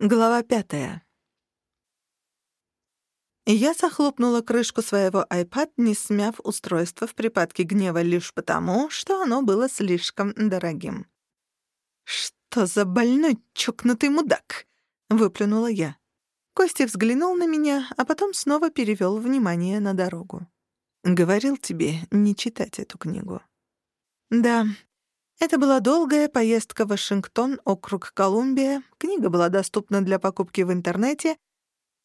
Глава пятая. Я захлопнула крышку своего iPad, не смяв устройство в припадке гнева лишь потому, что оно было слишком дорогим. «Что за больной чокнутый мудак?» — выплюнула я. Костя взглянул на меня, а потом снова перевёл внимание на дорогу. «Говорил тебе не читать эту книгу». «Да, это была долгая поездка в Вашингтон, округ Колумбия. Книга была доступна для покупки в интернете,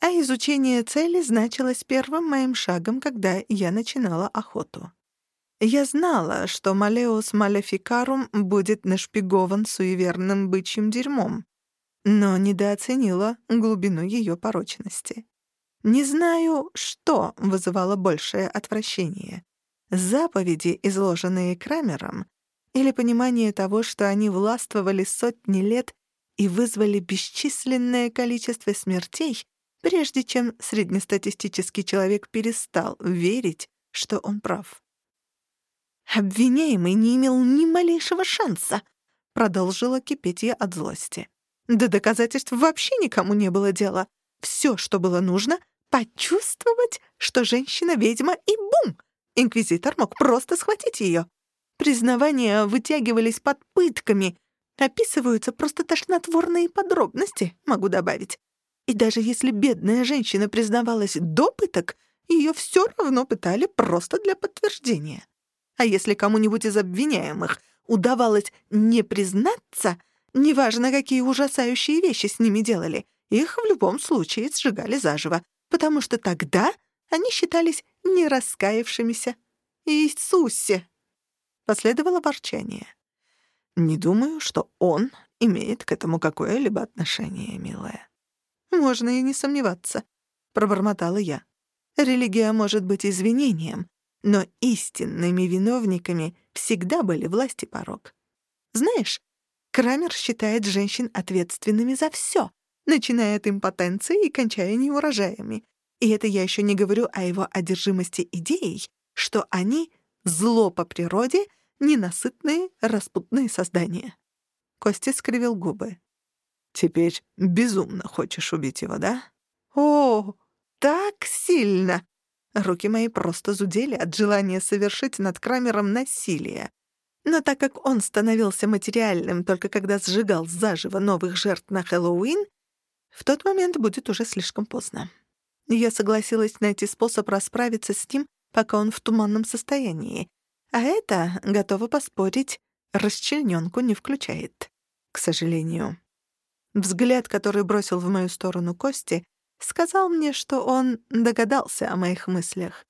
а изучение цели значилось первым моим шагом, когда я начинала охоту. Я знала, что Малеус Малефикарум будет нашпигован суеверным бычьим дерьмом, но недооценила глубину ее порочности. Не знаю, что вызывало большее отвращение. Заповеди, изложенные Крамером, или понимание того, что они властвовали сотни лет и вызвали бесчисленное количество смертей, прежде чем среднестатистический человек перестал верить, что он прав. «Обвиняемый не имел ни малейшего шанса», — продолжила кипеть я от злости. «До доказательств вообще никому не было дела. Все, что было нужно — почувствовать, что женщина — ведьма, и бум! Инквизитор мог просто схватить ее. Признавания вытягивались под пытками. Описываются просто тошнотворные подробности, могу добавить. И даже если бедная женщина признавалась до пыток, ее все равно пытали просто для подтверждения. А если кому-нибудь из обвиняемых удавалось не признаться, неважно, какие ужасающие вещи с ними делали, их в любом случае сжигали заживо, потому что тогда они считались нераскаявшимися. Иисусе! Последовало ворчание. «Не думаю, что он имеет к этому какое-либо отношение, милая». «Можно и не сомневаться», — пробормотала я. «Религия может быть извинением, но истинными виновниками всегда были власть и порог. Знаешь, Крамер считает женщин ответственными за все, начиная от импотенции и кончая неурожаями. И это я еще не говорю о его одержимости идеей, что они Зло по природе — ненасытные, распутные создания. Костя скривил губы. «Теперь безумно хочешь убить его, да?» «О, так сильно!» Руки мои просто зудели от желания совершить над Крамером насилие. Но так как он становился материальным только когда сжигал заживо новых жертв на Хэллоуин, в тот момент будет уже слишком поздно. Я согласилась найти способ расправиться с ним пока он в туманном состоянии. А это, готова поспорить, расчленёнку не включает. К сожалению. Взгляд, который бросил в мою сторону Кости, сказал мне, что он догадался о моих мыслях.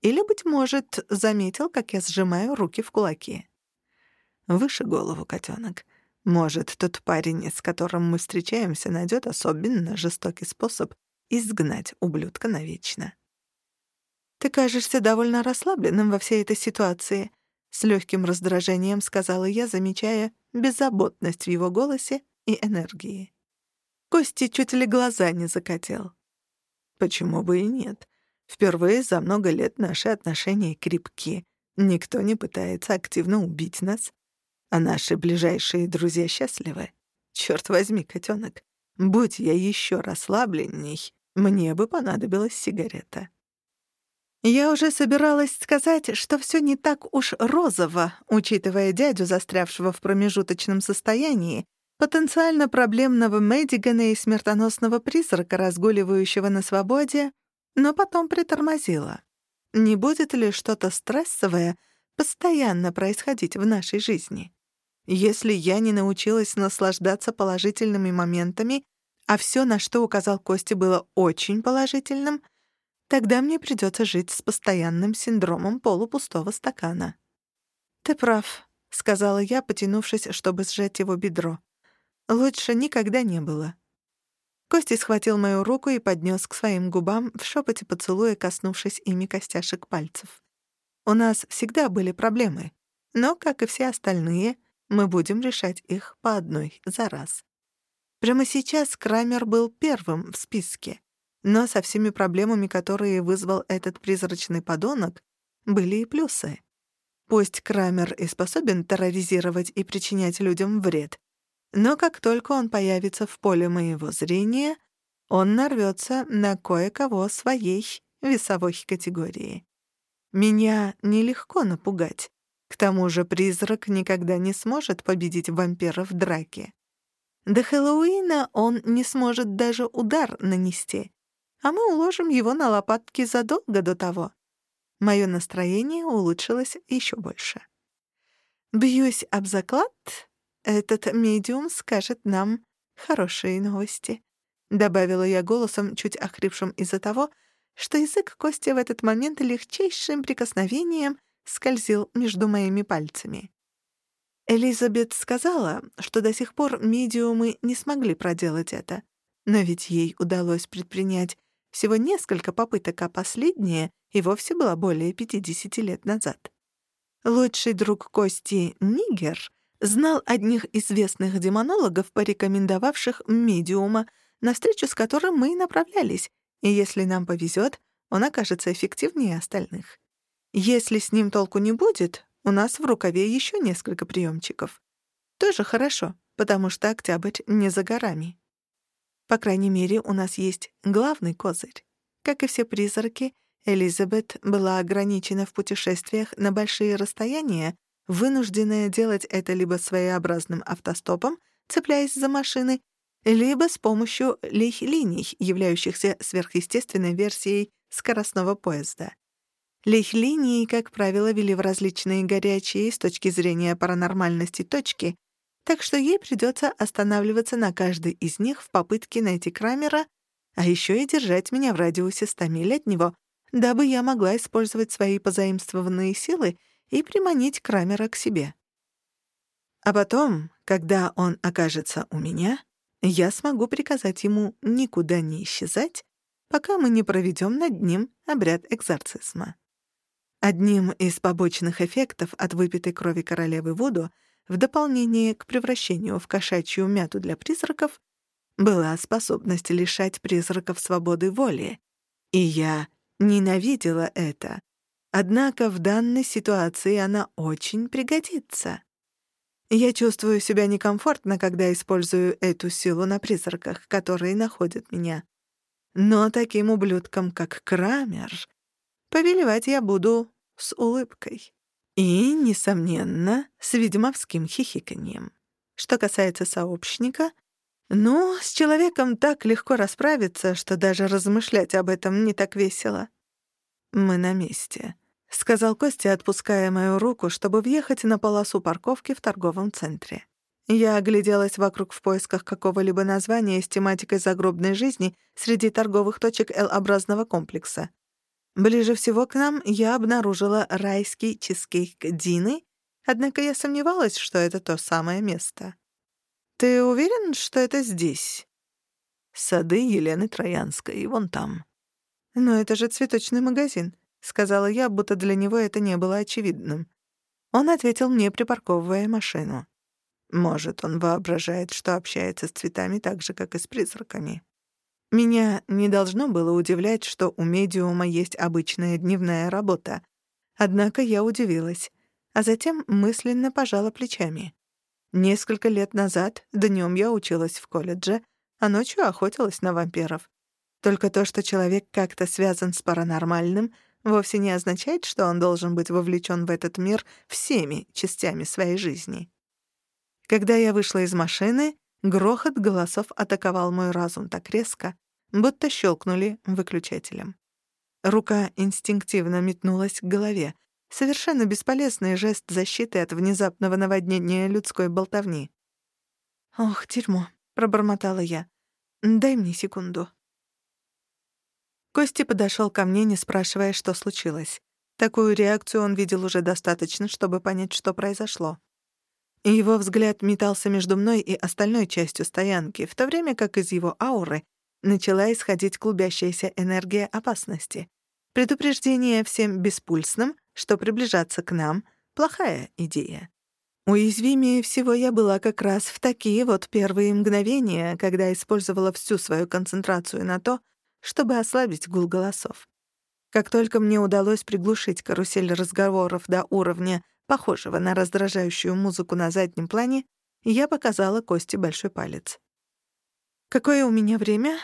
Или, быть может, заметил, как я сжимаю руки в кулаки. Выше голову, котенок. Может, тот парень, с которым мы встречаемся, найдет особенно жестокий способ изгнать ублюдка навечно. «Ты кажешься довольно расслабленным во всей этой ситуации», — с легким раздражением сказала я, замечая беззаботность в его голосе и энергии. Кости чуть ли глаза не закатил. «Почему бы и нет? Впервые за много лет наши отношения крепки. Никто не пытается активно убить нас. А наши ближайшие друзья счастливы. Черт возьми, котенок, будь я еще расслабленней, мне бы понадобилась сигарета». Я уже собиралась сказать, что все не так уж розово, учитывая дядю, застрявшего в промежуточном состоянии, потенциально проблемного Мэддигана и смертоносного призрака, разгуливающего на свободе, но потом притормозила. Не будет ли что-то стрессовое постоянно происходить в нашей жизни? Если я не научилась наслаждаться положительными моментами, а все, на что указал Костя, было очень положительным — Тогда мне придется жить с постоянным синдромом полупустого стакана. «Ты прав», — сказала я, потянувшись, чтобы сжать его бедро. «Лучше никогда не было». Костя схватил мою руку и поднес к своим губам, в шепоте поцелуя, коснувшись ими костяшек пальцев. У нас всегда были проблемы, но, как и все остальные, мы будем решать их по одной за раз. Прямо сейчас Крамер был первым в списке. Но со всеми проблемами, которые вызвал этот призрачный подонок, были и плюсы. Пусть Крамер и способен терроризировать и причинять людям вред, Но как только он появится в поле моего зрения, он нарвется на кое-кого своей весовой категории. Меня нелегко напугать. К тому же призрак никогда не сможет победить вампира в драке. До Хэллоуина он не сможет даже удар нанести, а мы уложим его на лопатки задолго до того. Мое настроение улучшилось еще больше. Бьюсь об заклад, этот медиум скажет нам хорошие новости. Добавила я голосом, чуть охрипшим из-за того, что язык Кости в этот момент легчайшим прикосновением скользил между моими пальцами. Элизабет сказала, что до сих пор медиумы не смогли проделать это, но ведь ей удалось предпринять всего несколько попыток, а последняя и вовсе была более 50 лет назад. Лучший друг Кости, Нигер, знал одних известных демонологов, порекомендовавших медиума, на встречу с которым мы и направлялись, и если нам повезет, он окажется эффективнее остальных. Если с ним толку не будет, у нас в рукаве еще несколько приемчиков. Тоже хорошо, потому что октябрь не за горами. По крайней мере, у нас есть главный козырь. Как и все призраки, Элизабет была ограничена в путешествиях на большие расстояния, вынужденная делать это либо своеобразным автостопом, цепляясь за машины, либо с помощью лейх-линий, являющихся сверхъестественной версией скоростного поезда. Лейх-линии, как правило, вели в различные горячие с точки зрения паранормальности точки, так что ей придется останавливаться на каждой из них в попытке найти Крамера, а еще и держать меня в радиусе 100 миль от него, дабы я могла использовать свои позаимствованные силы и приманить Крамера к себе. А потом, когда он окажется у меня, я смогу приказать ему никуда не исчезать, пока мы не проведем над ним обряд экзорцизма. Одним из побочных эффектов от выпитой крови королевы Вуду, в дополнение к превращению в кошачью мяту для призраков, была способность лишать призраков свободы воли. И я ненавидела это. Однако в данной ситуации она очень пригодится. Я чувствую себя некомфортно, когда использую эту силу на призраках, которые находят меня. Но таким ублюдком, как Крамер, повелевать я буду с улыбкой. И, несомненно, с ведьмовским хихиканьем. Что касается сообщника, ну, с человеком так легко расправиться, что даже размышлять об этом не так весело. Мы на месте. — сказал Костя, отпуская мою руку, чтобы въехать на полосу парковки в торговом центре. Я огляделась вокруг в поисках какого-либо названия с тематикой загробной жизни среди торговых точек L-образного комплекса. Ближе всего к нам я обнаружила райский чизкейк Дины, однако я сомневалась, что это то самое место. «Ты уверен, что это здесь?» «Сады Елены Троянской, вон там». «Но это же цветочный магазин сказала я, будто для него это не было очевидным. Он ответил мне, припарковывая машину. Может, он воображает, что общается с цветами так же, как и с призраками. Меня не должно было удивлять, что у медиума есть обычная дневная работа. Однако я удивилась, а затем мысленно пожала плечами. Несколько лет назад днем я училась в колледже, а ночью охотилась на вампиров. Только то, что человек как-то связан с паранормальным, вовсе не означает, что он должен быть вовлечен в этот мир всеми частями своей жизни. Когда я вышла из машины, грохот голосов атаковал мой разум так резко, будто щелкнули выключателем. Рука инстинктивно метнулась к голове. Совершенно бесполезный жест защиты от внезапного наводнения людской болтовни. «Ох, дерьмо», — пробормотала я. «Дай мне секунду». Кости подошел ко мне, не спрашивая, что случилось. Такую реакцию он видел уже достаточно, чтобы понять, что произошло. Его взгляд метался между мной и остальной частью стоянки, в то время как из его ауры начала исходить клубящаяся энергия опасности. Предупреждение всем беспульсным, что приближаться к нам — плохая идея. Уязвимее всего я была как раз в такие вот первые мгновения, когда использовала всю свою концентрацию на то, чтобы ослабить гул голосов. Как только мне удалось приглушить карусель разговоров до уровня, похожего на раздражающую музыку на заднем плане, Я показала Косте большой палец. «Какое у меня время?»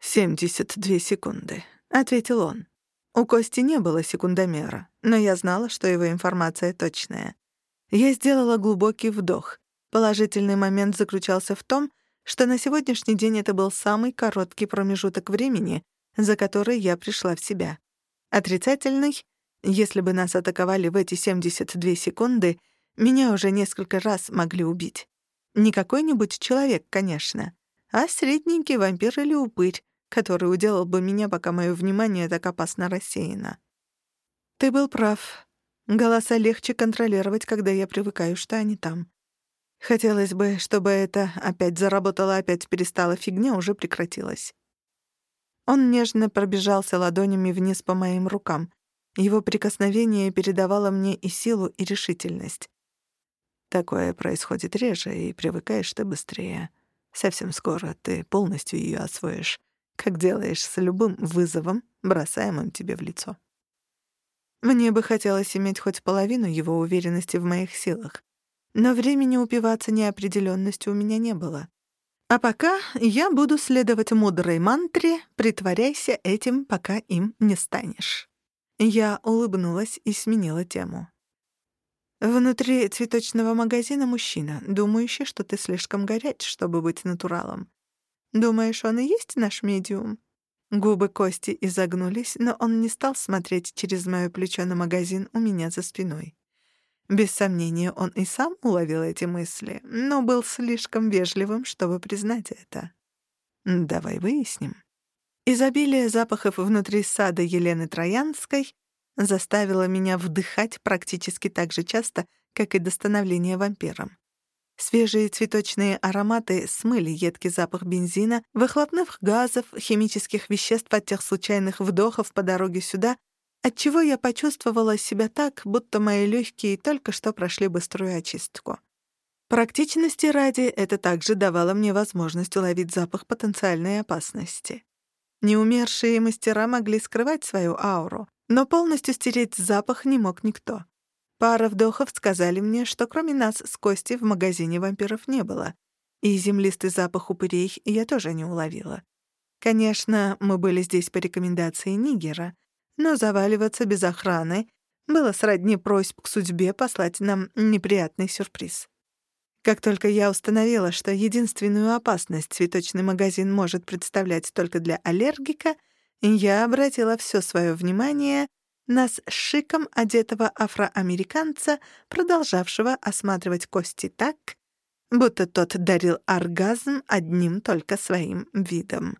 «Семьдесят две секунды», — ответил он. У Кости не было секундомера, но я знала, что его информация точная. Я сделала глубокий вдох. Положительный момент заключался в том, что на сегодняшний день это был самый короткий промежуток времени, за который я пришла в себя. Отрицательный — если бы нас атаковали в эти 72 секунды, меня уже несколько раз могли убить. Не какой-нибудь человек, конечно, а средненький вампир или упырь, который уделал бы меня, пока мое внимание так опасно рассеяно. Ты был прав. Голоса легче контролировать, когда я привыкаю, что они там. Хотелось бы, чтобы это опять заработало, опять перестала, фигня уже прекратилась. Он нежно пробежался ладонями вниз по моим рукам. Его прикосновение передавало мне и силу, и решительность. Такое происходит реже, и привыкаешь ты быстрее. Совсем скоро ты полностью ее освоишь, как делаешь с любым вызовом, бросаемым тебе в лицо. Мне бы хотелось иметь хоть половину его уверенности в моих силах. Но времени упиваться неопределенностью у меня не было. А пока я буду следовать мудрой мантре «Притворяйся этим, пока им не станешь». Я улыбнулась и сменила тему. Внутри цветочного магазина мужчина, думающий, что ты слишком горяч, чтобы быть натуралом. Думаешь, он и есть наш медиум? Губы Кости изогнулись, но он не стал смотреть через моё плечо на магазин у меня за спиной. Без сомнения, он и сам уловил эти мысли, но был слишком вежливым, чтобы признать это. Давай выясним. Изобилие запахов внутри сада Елены Троянской заставило меня вдыхать практически так же часто, как и до становления вампиром. Свежие цветочные ароматы смыли едкий запах бензина, выхлопных газов, химических веществ от тех случайных вдохов по дороге сюда, отчего я почувствовала себя так, будто мои легкие только что прошли быструю очистку. Практичности ради это также давало мне возможность уловить запах потенциальной опасности. Неумершие мастера могли скрывать свою ауру, но полностью стереть запах не мог никто. Пара вдохов сказали мне, что кроме нас с Костей в магазине вампиров не было, и землистый запах упырей я тоже не уловила. Конечно, мы были здесь по рекомендации Нигера, но заваливаться без охраны было сродни просьб к судьбе послать нам неприятный сюрприз. Как только я установила, что единственную опасность цветочный магазин может представлять только для аллергика, я обратила все свое внимание на с шиком одетого афроамериканца, продолжавшего осматривать кости так, будто тот дарил оргазм одним только своим видом.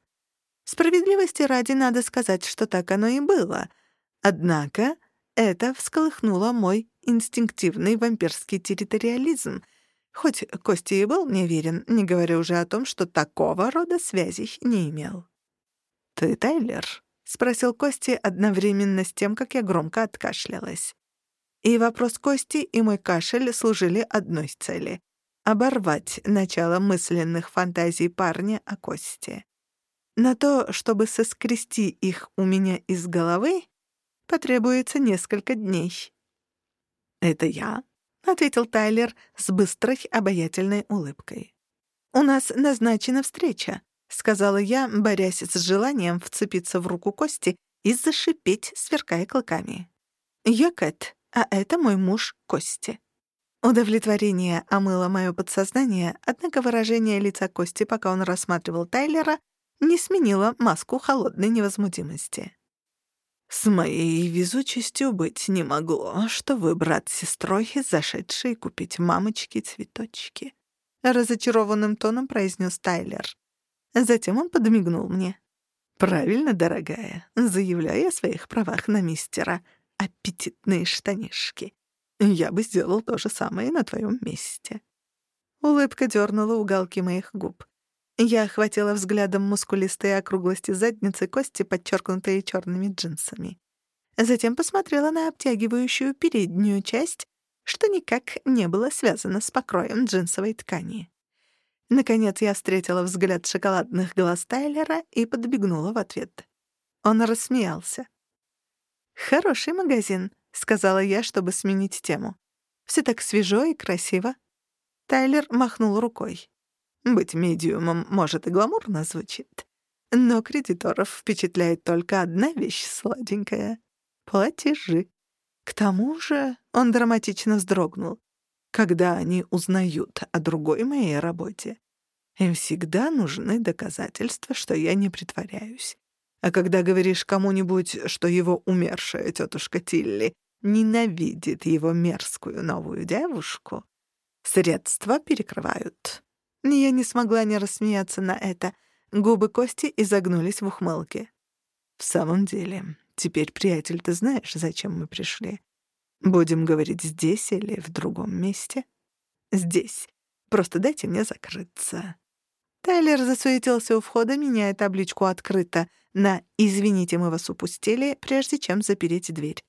Справедливости ради надо сказать, что так оно и было. Однако это всколыхнуло мой инстинктивный вампирский территориализм, хоть Кости и был мне верен, не говоря уже о том, что такого рода связей не имел. «Ты Тайлер?» — спросил Кости одновременно с тем, как я громко откашлялась. И вопрос Кости и мой кашель служили одной цели — оборвать начало мысленных фантазий парня о Кости. На то, чтобы соскрести их у меня из головы, потребуется несколько дней. «Это я», — ответил Тайлер с быстрой обаятельной улыбкой. «У нас назначена встреча», — сказала я, борясь с желанием вцепиться в руку Кости и зашипеть, сверкая клыками. «Я Кэт, а это мой муж Кости». Удовлетворение омыло мое подсознание, однако выражение лица Кости, пока он рассматривал Тайлера, не сменила маску холодной невозмутимости. «С моей везучестью быть не могло, что вы, брат с сестрой, зашедшие купить мамочки цветочки», — разочарованным тоном произнес Тайлер. Затем он подмигнул мне. «Правильно, дорогая, заявляю о своих правах на мистера. Аппетитные штанишки. Я бы сделал то же самое на твоем месте». Улыбка дернула уголки моих губ. Я охватила взглядом мускулистые округлости задницы кости, подчеркнутые черными джинсами. Затем посмотрела на обтягивающую переднюю часть, что никак не было связано с покроем джинсовой ткани. Наконец я встретила взгляд шоколадных глаз Тайлера и подбегнула в ответ. Он рассмеялся. «Хороший магазин», — сказала я, чтобы сменить тему. «Все так свежо и красиво». Тайлер махнул рукой. Быть медиумом, может, и гламурно звучит. Но кредиторов впечатляет только одна вещь сладенькая — платежи. К тому же он драматично вздрогнул. Когда они узнают о другой моей работе, им всегда нужны доказательства, что я не притворяюсь. А когда говоришь кому-нибудь, что его умершая тетушка Тилли ненавидит его мерзкую новую девушку, средства перекрывают. Я не смогла не рассмеяться на это. Губы Кости изогнулись в ухмылке. «В самом деле, теперь, приятель, ты знаешь, зачем мы пришли? Будем говорить здесь или в другом месте?» «Здесь. Просто дайте мне закрыться». Тайлер засуетился у входа, меняя табличку «Открыто» на «Извините, мы вас упустили», прежде чем запереть дверь.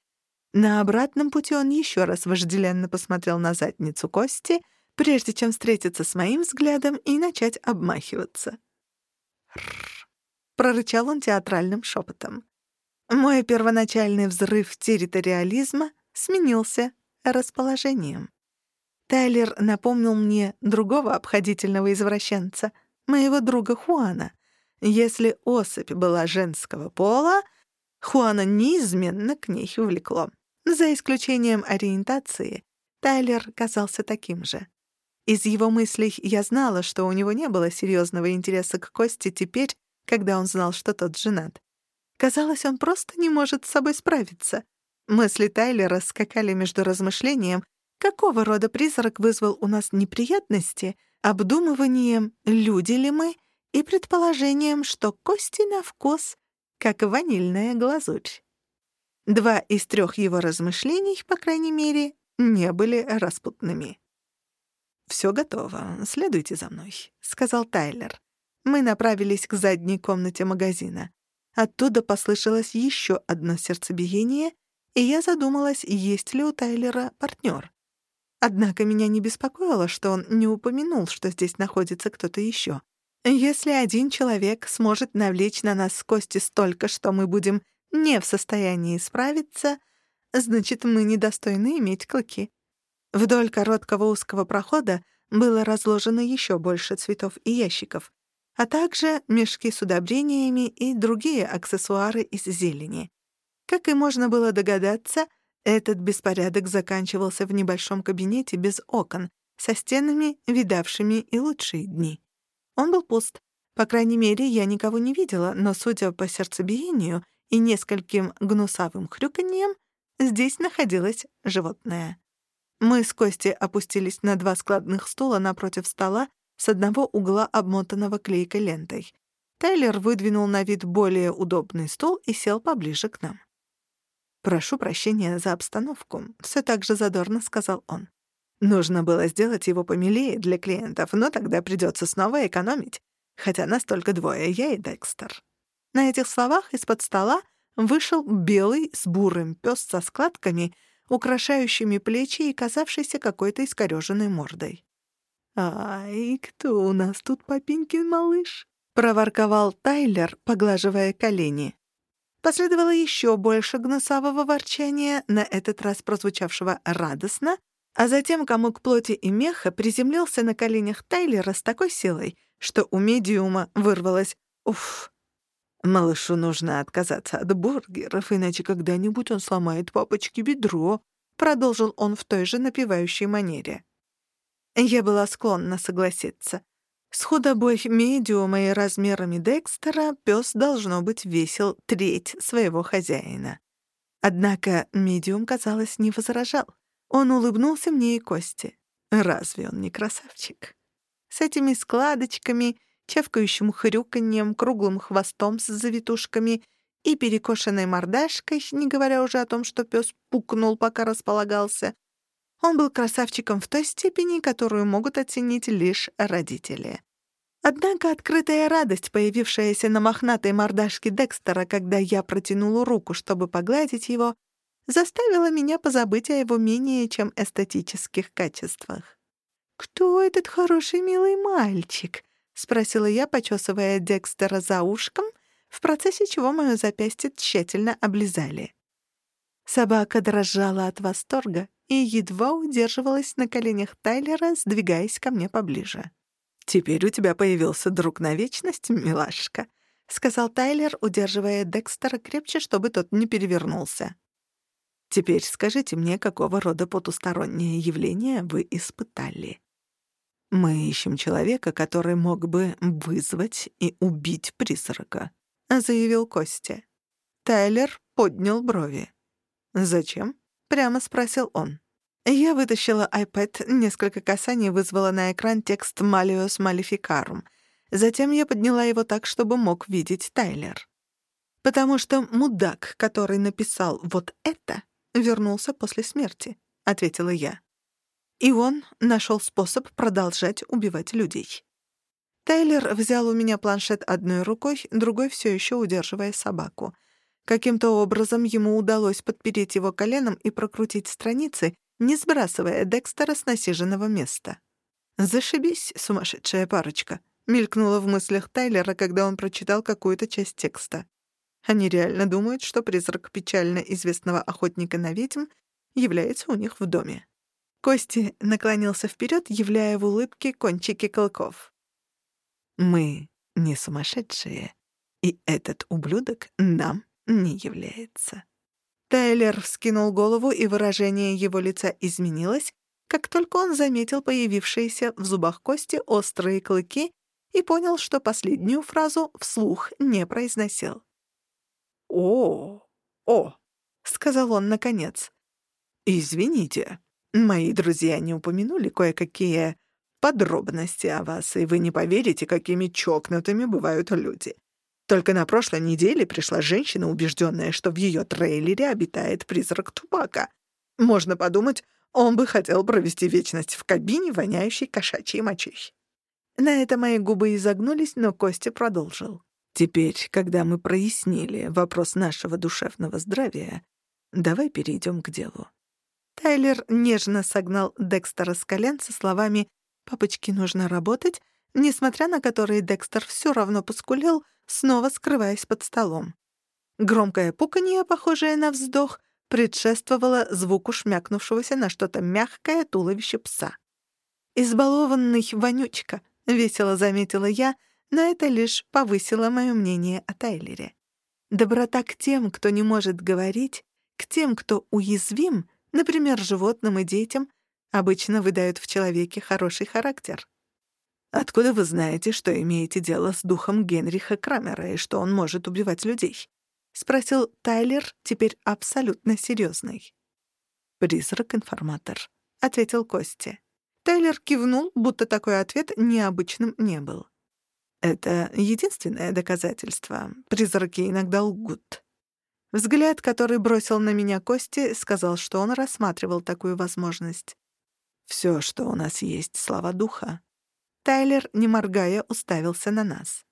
На обратном пути он еще раз вожделенно посмотрел на задницу Кости, прежде чем встретиться с моим взглядом и начать обмахиваться. «Рррр», — прорычал он театральным шепотом. Мой первоначальный взрыв территориализма сменился расположением. Тайлер напомнил мне другого обходительного извращенца — моего друга Хуана. Если особь была женского пола, Хуана неизменно к ней увлекло. За исключением ориентации, Тайлер казался таким же. Из его мыслей я знала, что у него не было серьезного интереса к Косте теперь, когда он знал, что тот женат. Казалось, он просто не может с собой справиться. Мысли Тайлера скакали между размышлением, какого рода призрак вызвал у нас неприятности — обдумыванием, люди ли мы, и предположением, что кости на вкус, как ванильная глазурь. Два из трех его размышлений, по крайней мере, не были распутными. «Всё готово, следуйте за мной», — сказал Тайлер. Мы направились к задней комнате магазина. Оттуда послышалось ещё одно сердцебиение, и я задумалась, есть ли у Тайлера партнёр. Однако меня не беспокоило, что он не упомянул, что здесь находится кто-то еще. Если один человек сможет навлечь на нас Кости столько, что мы будем не в состоянии справиться, значит, мы недостойны иметь клыки. Вдоль короткого узкого прохода было разложено еще больше цветов и ящиков, а также мешки с удобрениями и другие аксессуары из зелени. Как и можно было догадаться, этот беспорядок заканчивался в небольшом кабинете без окон, со стенами, видавшими и лучшие дни. Он был пуст. По крайней мере, я никого не видела, но, судя по сердцебиению и нескольким гнусавым хрюканьем, здесь находилось животное. Мы с Костей опустились на два складных стула напротив стола с одного угла обмотанного клейкой лентой. Тайлер выдвинул на вид более удобный стул и сел поближе к нам. «Прошу прощения за обстановку», — все так же задорно сказал он. «Нужно было сделать его помилее для клиентов, но тогда придется снова экономить. Хотя нас только двое, я и Декстер». На этих словах из-под стола вышел белый с бурым пес со складками, украшающими плечи и казавшийся какой-то искорёженной мордой. «Ай, кто у нас тут папенькин малыш?» — проворковал Тайлер, поглаживая колени. Последовало еще больше гнусавого ворчания, на этот раз прозвучавшего радостно, а затем комок плоти и меха приземлился на коленях Тайлера с такой силой, что у медиума вырвалось «Уф». «Малышу нужно отказаться от бургеров, иначе когда-нибудь он сломает папочке бедро», продолжил он в той же напевающей манере. Я была склонна согласиться. С худобой медиума и размерами Декстера пес должно быть весил треть своего хозяина. Однако медиум, казалось, не возражал. Он улыбнулся мне и Косте. Разве он не красавчик? С этими складочками, чавкающим хрюканьем, круглым хвостом с завитушками и перекошенной мордашкой, не говоря уже о том, что пес пукнул, пока располагался, он был красавчиком в той степени, которую могут оценить лишь родители. Однако открытая радость, появившаяся на мохнатой мордашке Декстера, когда я протянула руку, чтобы погладить его, заставила меня позабыть о его менее чем эстетических качествах. «Кто этот хороший милый мальчик?» — спросила я, почесывая Декстера за ушком, в процессе чего моё запястье тщательно облизали. Собака дрожала от восторга, и едва удерживалась на коленях Тайлера, сдвигаясь ко мне поближе. «Теперь у тебя появился друг на вечность, милашка», — сказал Тайлер, удерживая Декстера крепче, чтобы тот не перевернулся. «Теперь скажите мне, какого рода потустороннее явление вы испытали?» «Мы ищем человека, который мог бы вызвать и убить призрака», — заявил Костя. Тайлер поднял брови. «Зачем?» — прямо спросил он. Я вытащила iPad, несколько касаний вызвала на экран текст «Malleus Maleficarum». Затем я подняла его так, чтобы мог видеть Тайлер. «Потому что мудак, который написал вот это, вернулся после смерти», — ответила я. И он нашел способ продолжать убивать людей. Тайлер взял у меня планшет одной рукой, другой все еще удерживая собаку. Каким-то образом ему удалось подпереть его коленом и прокрутить страницы, не сбрасывая Декстера с насиженного места. «Зашибись, сумасшедшая парочка», — мелькнуло в мыслях Тайлера, когда он прочитал какую-то часть текста. Они реально думают, что призрак печально известного охотника на ведьм является у них в доме. Кости наклонился вперед, являя в улыбке кончики клыков. «Мы не сумасшедшие, и этот ублюдок нам не является». Тайлер вскинул голову, и выражение его лица изменилось, как только он заметил появившиеся в зубах кости острые клыки и понял, что последнюю фразу вслух не произносил. «О, о», — сказал он наконец. «Извините, мои друзья не упомянули кое-какие подробности о вас, и вы не поверите, какими чокнутыми бывают люди. Только на прошлой неделе пришла женщина, убежденная, что в ее трейлере обитает призрак Тупака. Можно подумать, он бы хотел провести вечность в кабине, воняющей кошачьей мочой. На это мои губы изогнулись, но Костя продолжил. Теперь, когда мы прояснили вопрос нашего душевного здравия, давай перейдем к делу. Тайлер нежно согнал Декстера с колен со словами «Папочке нужно работать», несмотря на которые Декстер все равно поскулил, снова скрываясь под столом. Громкое пуканье, похожее на вздох, предшествовало звуку шмякнувшегося на что-то мягкое туловище пса. «Избалованный вонючка», — весело заметила я, но это лишь повысило мое мнение о Тайлере. Доброта к тем, кто не может говорить, к тем, кто уязвим, например, животным и детям, обычно выдают в человеке хороший характер. Откуда вы знаете, что имеете дело с духом Генриха Крамера и что он может убивать людей? спросил Тайлер, теперь абсолютно серьезный. Призрак-информатор, ответил Костя. Тайлер кивнул, будто такой ответ необычным не был. Это единственное доказательство. Призраки иногда лгут. Взгляд, который бросил на меня Кости, сказал, что он рассматривал такую возможность. Все, что у нас есть, слова духа. Тайлер, не моргая, уставился на нас.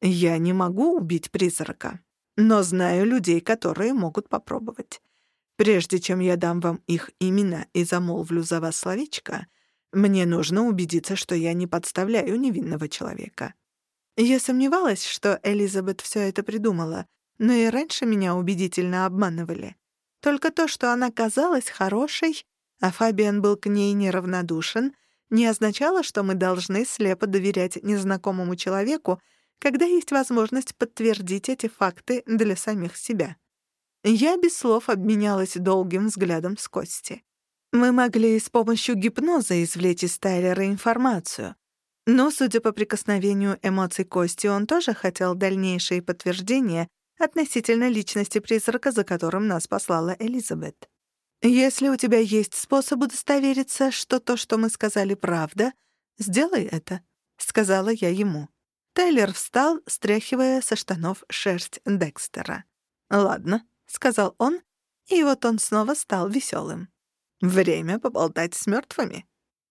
«Я не могу убить призрака, но знаю людей, которые могут попробовать. Прежде чем я дам вам их имена и замолвлю за вас словечко, мне нужно убедиться, что я не подставляю невинного человека». Я сомневалась, что Элизабет все это придумала, но и раньше меня убедительно обманывали. Только то, что она казалась хорошей, а Фабиан был к ней неравнодушен, не означало, что мы должны слепо доверять незнакомому человеку, когда есть возможность подтвердить эти факты для самих себя. Я без слов обменялась долгим взглядом с Кости. Мы могли с помощью гипноза извлечь из Тайлера информацию. Но, судя по прикосновению эмоций Кости, он тоже хотел дальнейшие подтверждения относительно личности призрака, за которым нас послала Элизабет. Если у тебя есть способ удостовериться, что то, что мы сказали, правда, сделай это», — сказала я ему. Тайлер встал, стряхивая со штанов шерсть Декстера. «Ладно», — сказал он, и вот он снова стал веселым. «Время поболтать с мертвыми.